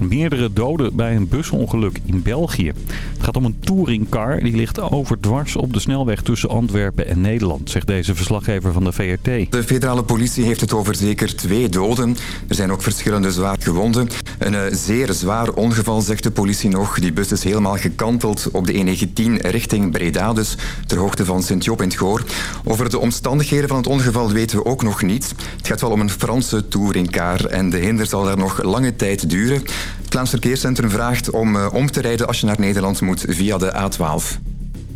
Meerdere doden bij een busongeluk in België. Het gaat om een touringcar die ligt overdwars op de snelweg tussen Antwerpen en Nederland, zegt deze verslaggever van de VRT. De federale politie heeft het over zeker twee doden. Er zijn ook verschillende zwaar gewonden. Een eh, zeer zwaar ongeval, zegt de politie nog. Die bus is helemaal gekanteld op de E19 richting Breda, dus ter hoogte van Sint-Job in het Goor. Over de omstandigheden van het ongeval weten we ook nog niets. Het gaat wel om een Franse touringcar en de hinder zal daar nog lange tijd duren. Het Vlaams Verkeerscentrum vraagt om uh, om te rijden als je naar Nederland moet via de A12.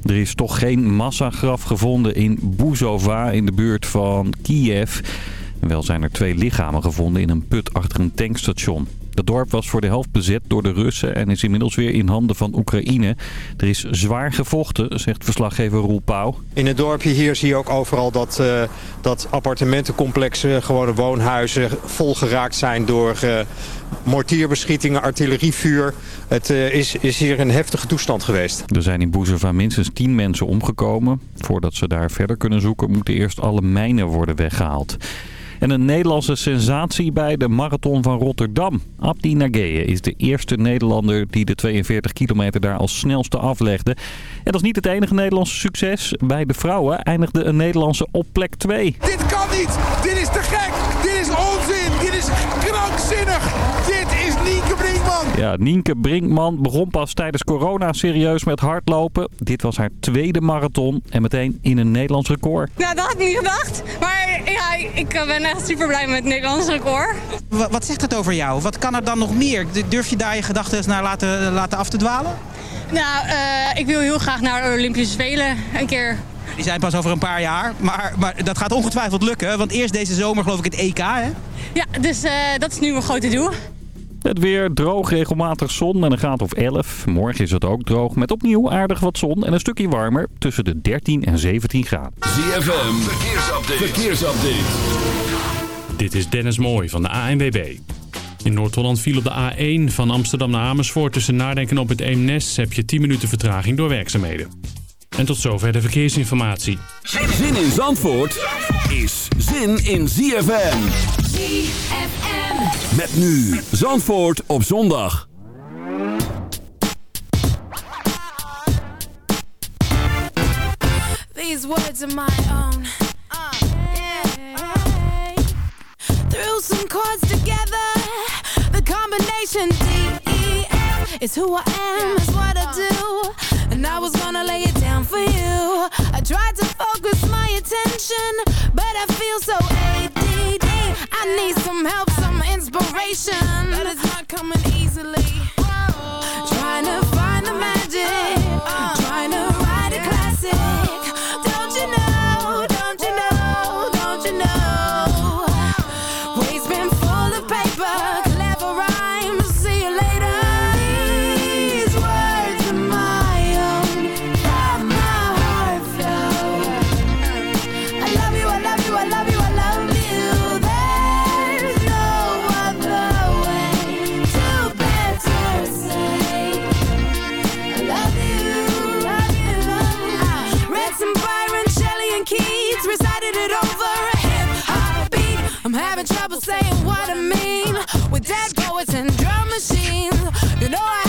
Er is toch geen massagraf gevonden in Buzova in de buurt van Kiev. Wel zijn er twee lichamen gevonden in een put achter een tankstation. Het dorp was voor de helft bezet door de Russen en is inmiddels weer in handen van Oekraïne. Er is zwaar gevochten, zegt verslaggever Roel Pauw. In het dorpje hier zie je ook overal dat, uh, dat appartementencomplexen, gewone woonhuizen volgeraakt zijn door uh, mortierbeschietingen, artillerievuur. Het uh, is, is hier een heftige toestand geweest. Er zijn in Boezerva minstens 10 mensen omgekomen. Voordat ze daar verder kunnen zoeken moeten eerst alle mijnen worden weggehaald. En een Nederlandse sensatie bij de Marathon van Rotterdam. Abdi Nageye is de eerste Nederlander die de 42 kilometer daar als snelste aflegde. En dat is niet het enige Nederlandse succes. Bij de vrouwen eindigde een Nederlandse op plek 2. Dit kan niet! Dit is te gek! Dit is onzin! Dit is krankzinnig! Dit is Nienke Brinkman! Ja, Nienke Brinkman begon pas tijdens corona serieus met hardlopen. Dit was haar tweede marathon en meteen in een Nederlands record. Nou, dat had ik niet gedacht. Maar ja, ik ben echt super blij met het Nederlands record. Wat, wat zegt het over jou? Wat kan er dan nog meer? Durf je daar je gedachten naar laten, laten af te dwalen? Nou, uh, ik wil heel graag naar de Olympische Spelen een keer. Die zijn pas over een paar jaar, maar, maar dat gaat ongetwijfeld lukken. Want eerst deze zomer geloof ik het EK, hè? Ja, dus uh, dat is nu mijn grote doel. Het weer droog, regelmatig zon en een graad of 11. Morgen is het ook droog met opnieuw aardig wat zon en een stukje warmer tussen de 13 en 17 graden. ZFM, verkeersupdate. verkeersupdate. Dit is Dennis Mooij van de ANWB. In Noord-Holland viel op de A1 van Amsterdam naar Amersfoort tussen Nadenken op het Eemnes heb je 10 minuten vertraging door werkzaamheden. En tot zover de verkeersinformatie. Zin in Zandvoort is zin in ZFM. ZFM. Met nu Zandvoort op zondag. These words are my own. Uh, yeah. Threw some chords together. The combination D-E-F is who I am, is what I do. And I was gonna lay it down for you. I tried to focus my attention, but I feel so ADD. I need some help, some inspiration, That is not coming easily. Trying to find the magic, uh, uh, uh. trying to I'm having trouble saying what I mean with dead poets and drum machines. You know I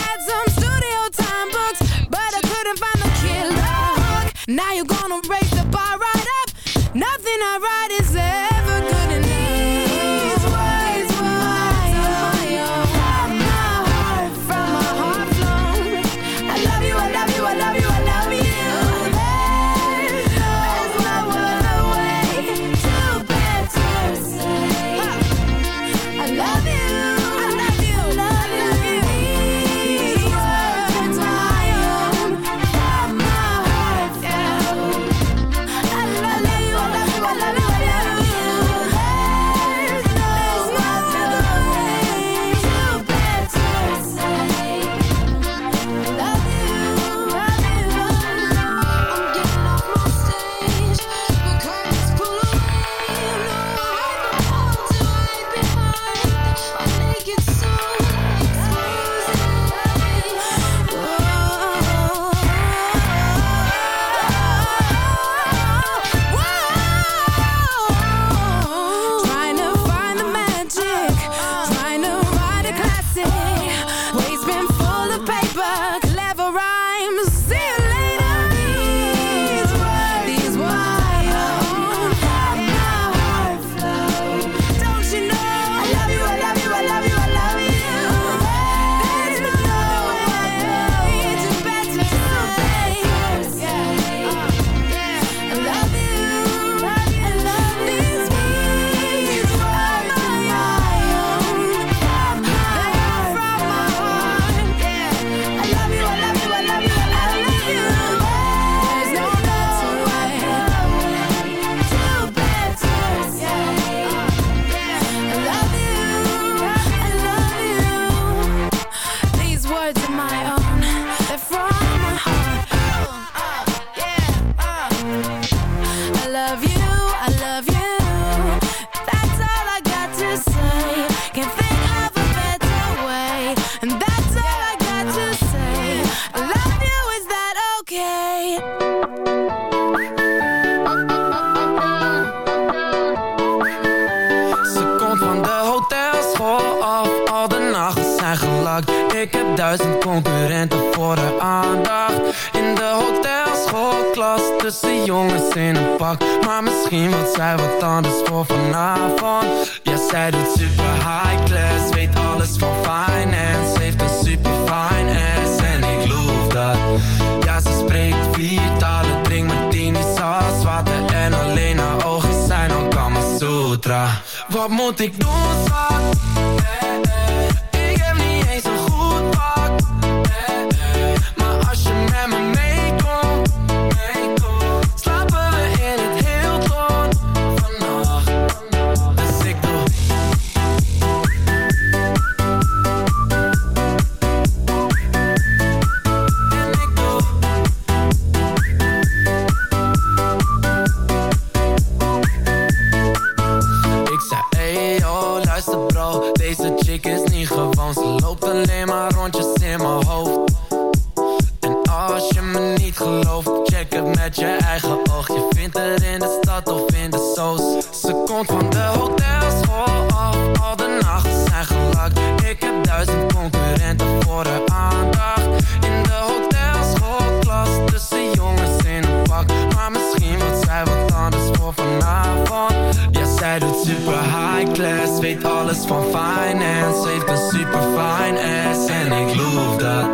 De hotelschool af Al de nachten zijn gelakt. Ik heb duizend concurrenten voor de aandacht. In de hotelschoolklas Tussen jongens in een pak. Maar misschien wordt zij wat anders voor vanavond. Ja, zij doet super high class Weet alles van finance. Heeft een super fine ass En ik loof dat.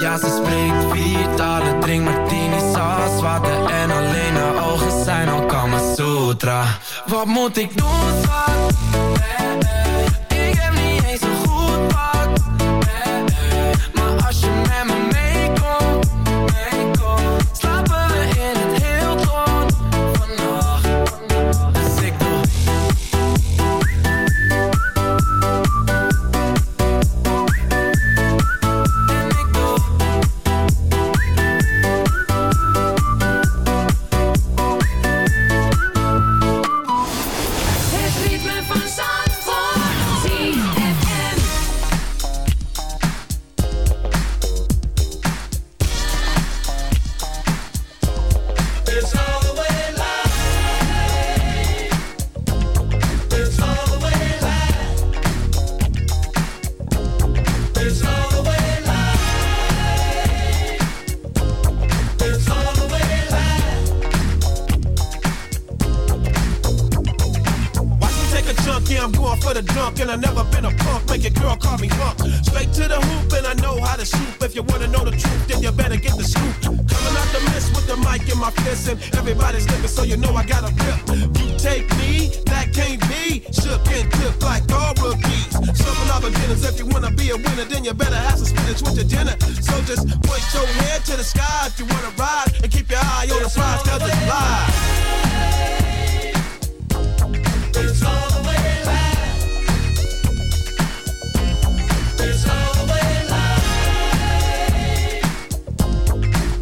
Ja, ze spreekt vier talen Drink martini, saus, water En alleen haar ogen zijn al Sutra Wat moet ik doen, schat? Ik heb niet eens een goed pak point your head to the sky if you wanna ride, and keep your eye on the prize, cause it's. It's all the way live. It's all the way live.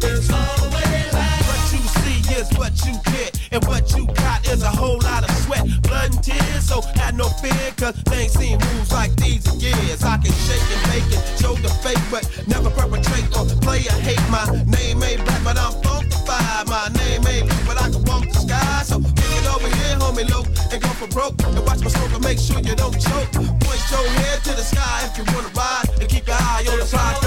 It's all the way live. What you see is what you get, and what you got is a whole lot of sweat, blood and tears. So no fear, cause they ain't seen moves like these in years. I can shake and make it, show the fake, but never perpetrate play a hate. My name ain't black, but I'm funkified. My name ain't blue, but I can walk the sky. So kick it over here, homie, low, and go for broke. And watch my smoke and make sure you don't choke. Point your head to the sky if you wanna ride, and keep your eye on the prize,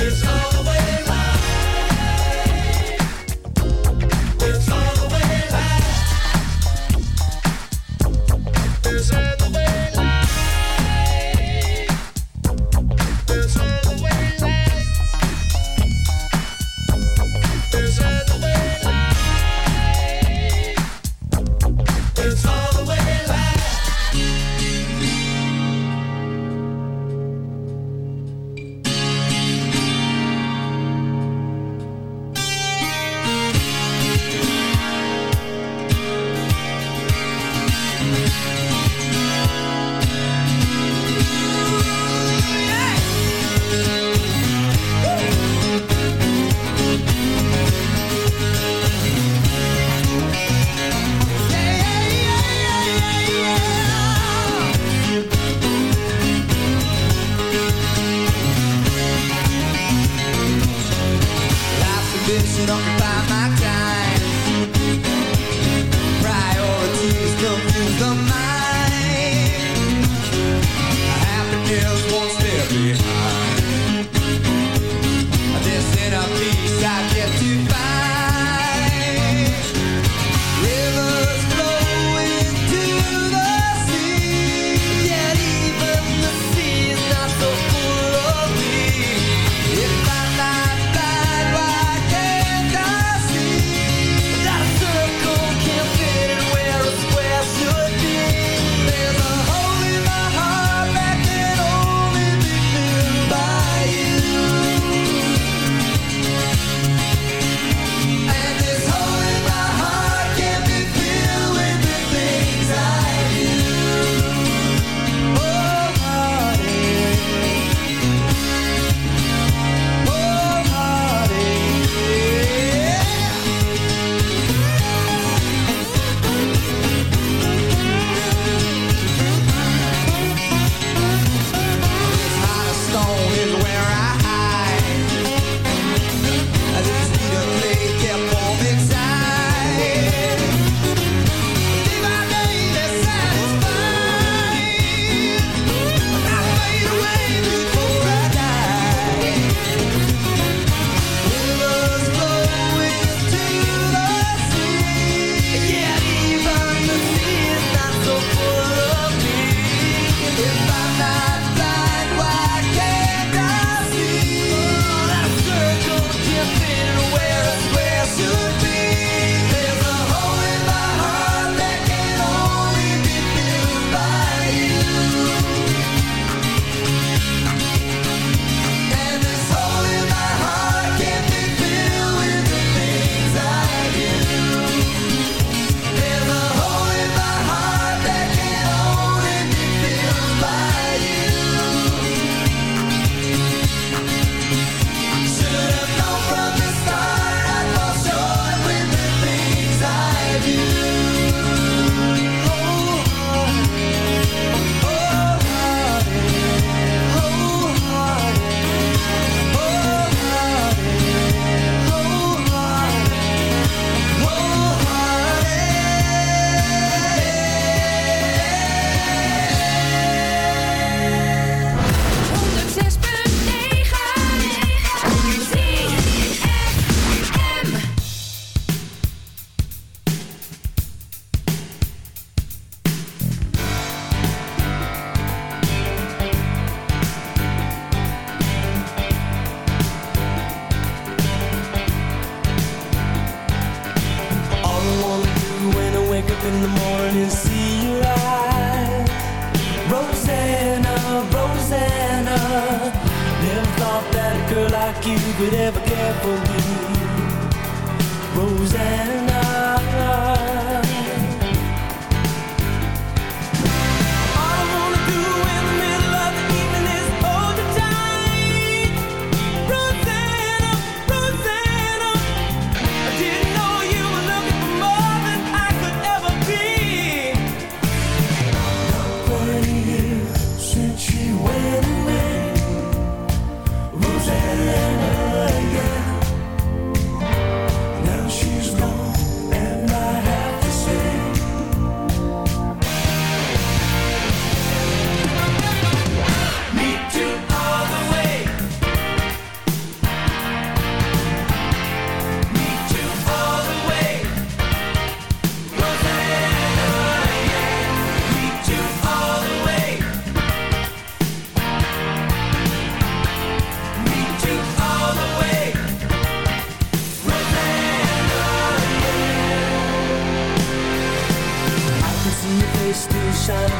It's all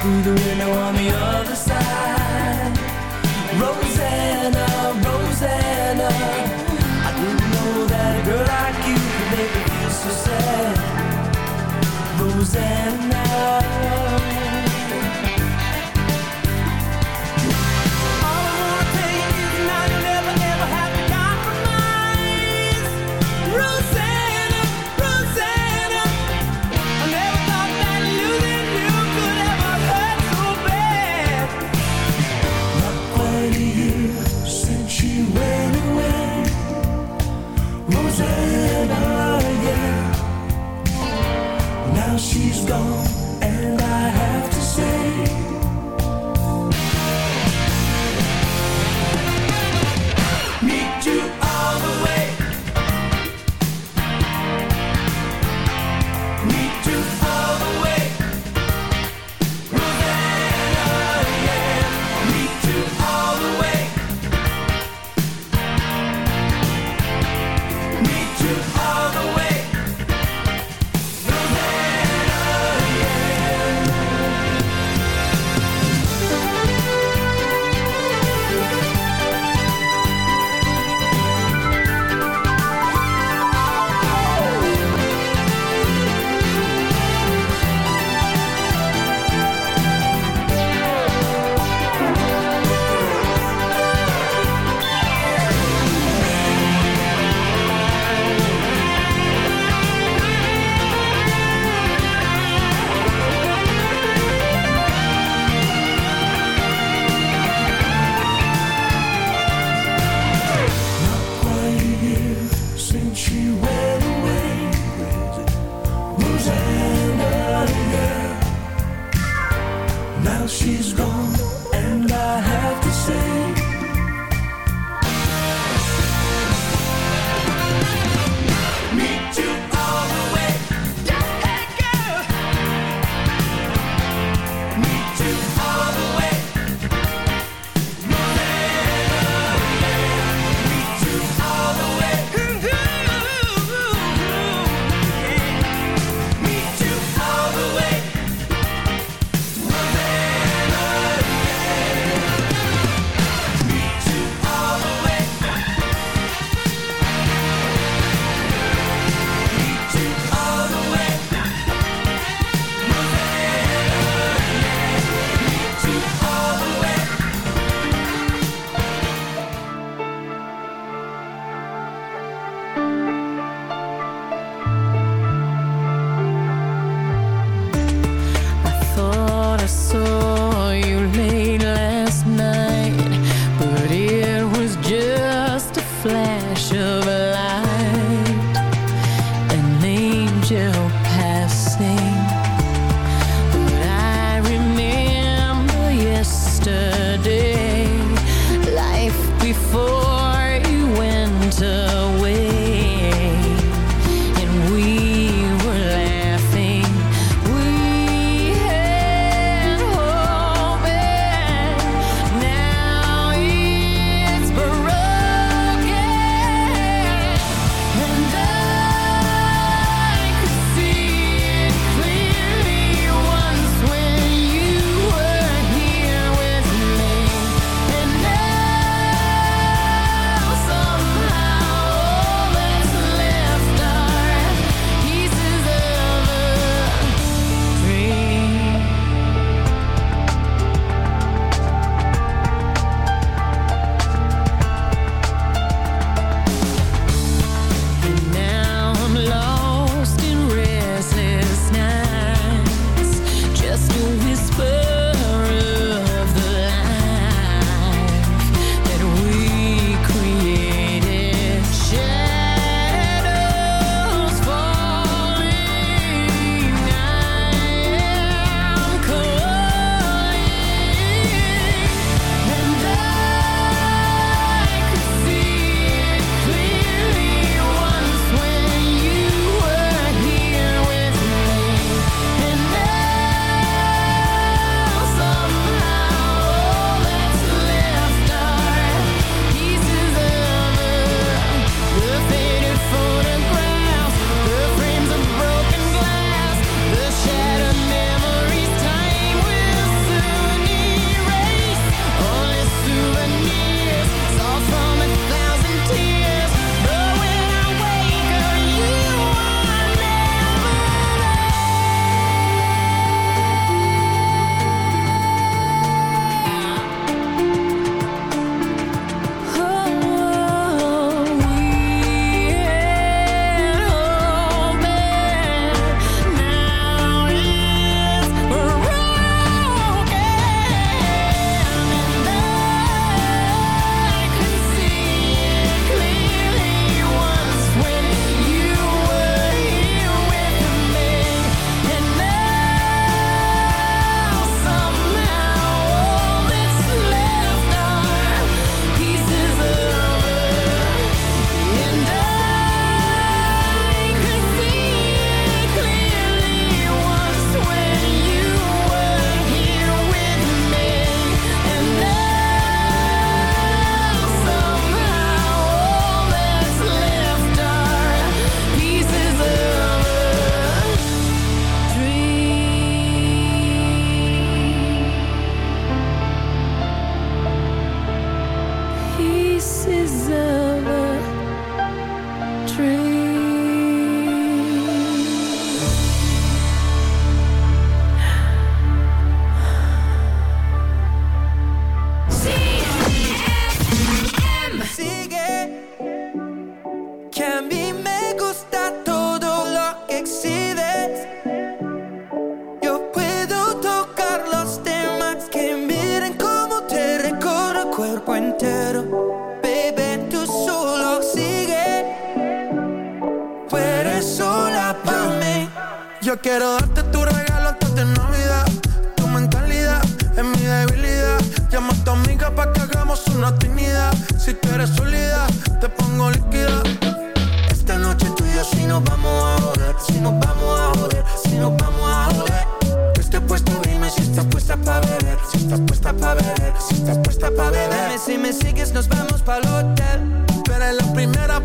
through the window on the other side.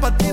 pra ter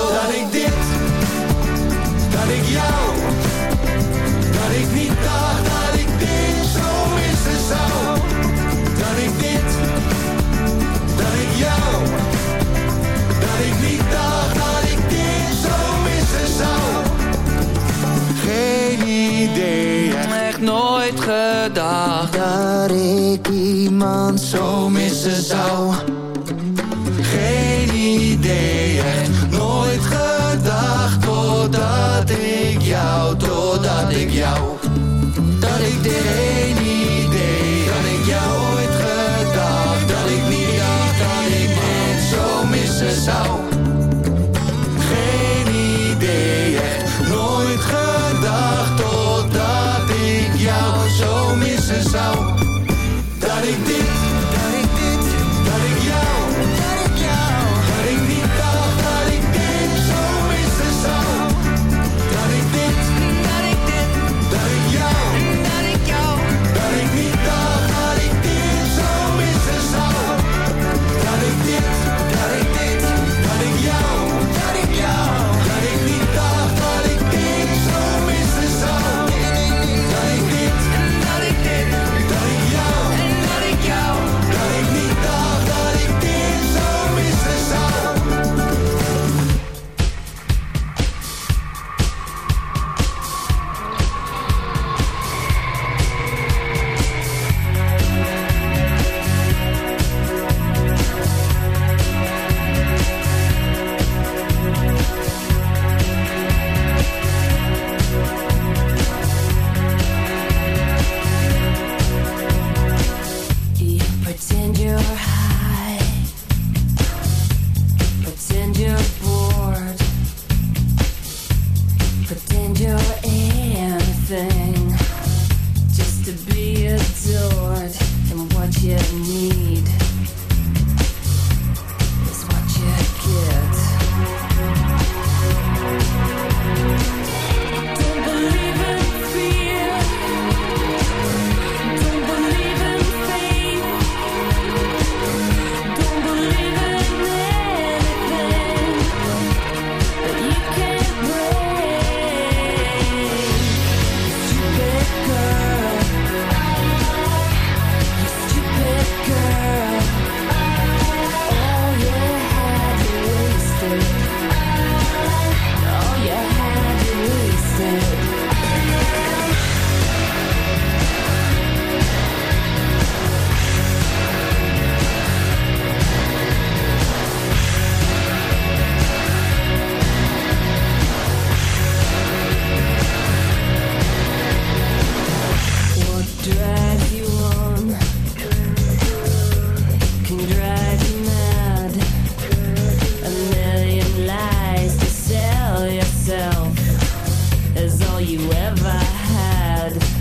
ik jou. Dat ik niet dacht dat ik dit zo missen zou. Dat ik dit, dat ik jou. Dat ik niet dacht dat ik dit zo missen zou. Geen idee, Echt. Nooit gedacht Dat ik iemand zo missen zou you ever had.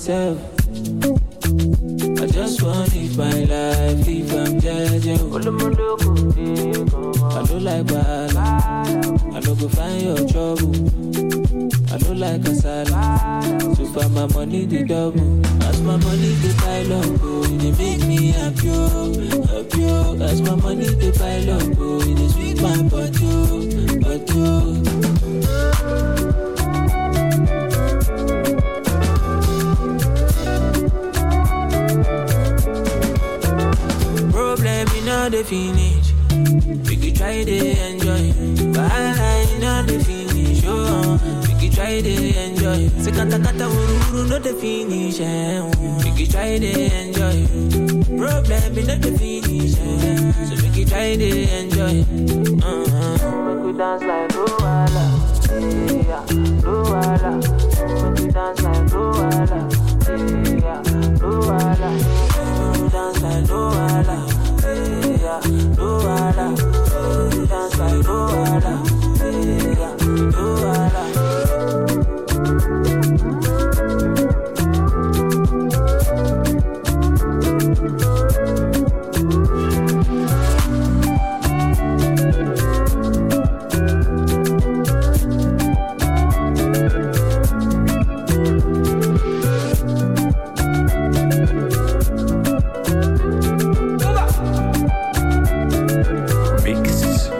Myself. tastes.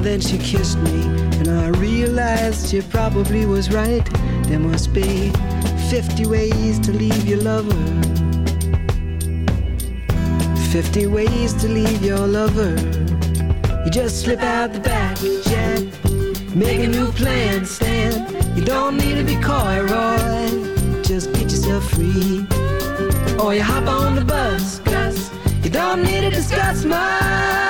And then she kissed me, and I realized she probably was right. There must be 50 ways to leave your lover. 50 ways to leave your lover. You just slip out the back. Make a new plan, Stan. You don't need to be coy, Roy. Just get yourself free. Or you hop on the bus, Gus. You don't need to discuss much.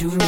you.